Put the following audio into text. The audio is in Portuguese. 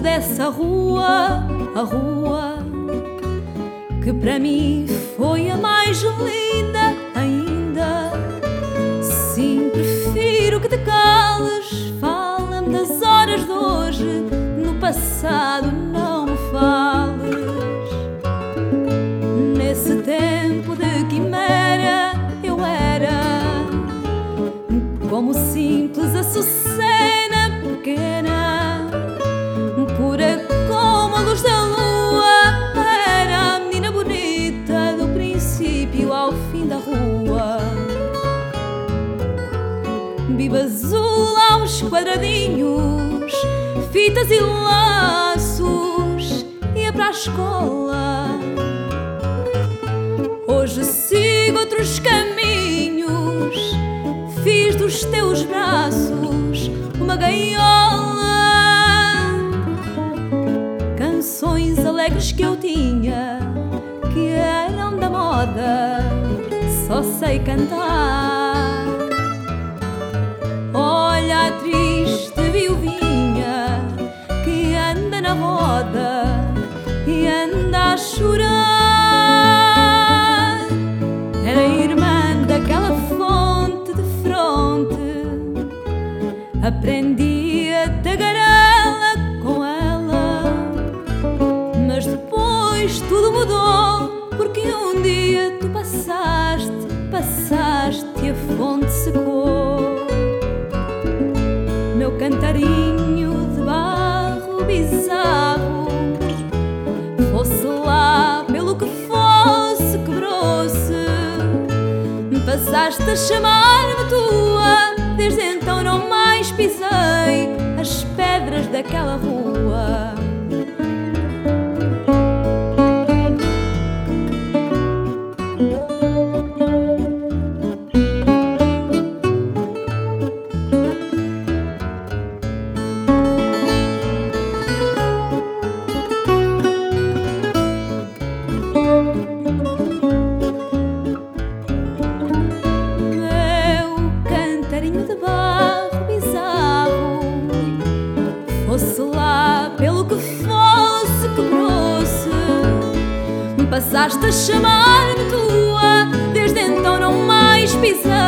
dessa rua, a rua que para mim foi a mais linda ainda. Sim, prefiro que te cales, fala-me das horas de hoje, no passado não me fales. Nesse tempo de quimera eu era como simples açucena pequena, Biba azul aos quadradinhos, fitas e laços, ia para a escola. Hoje sigo outros caminhos, fiz dos teus braços uma gaiola. Canções alegres que eu tinha, que eram da moda, só sei cantar. Olha a triste viuvinha que anda na roda e anda a chorar. Era irmã daquela fonte de fronte, aprendi a tagarela com ela, mas depois tudo mudou porque um dia tu passaste, passaste e a fonte secou. Passaste a chamar-me tua. Desde então não mais pisei As pedras daquela rua passaste a chamar-me tua. Desde então não mais pisei.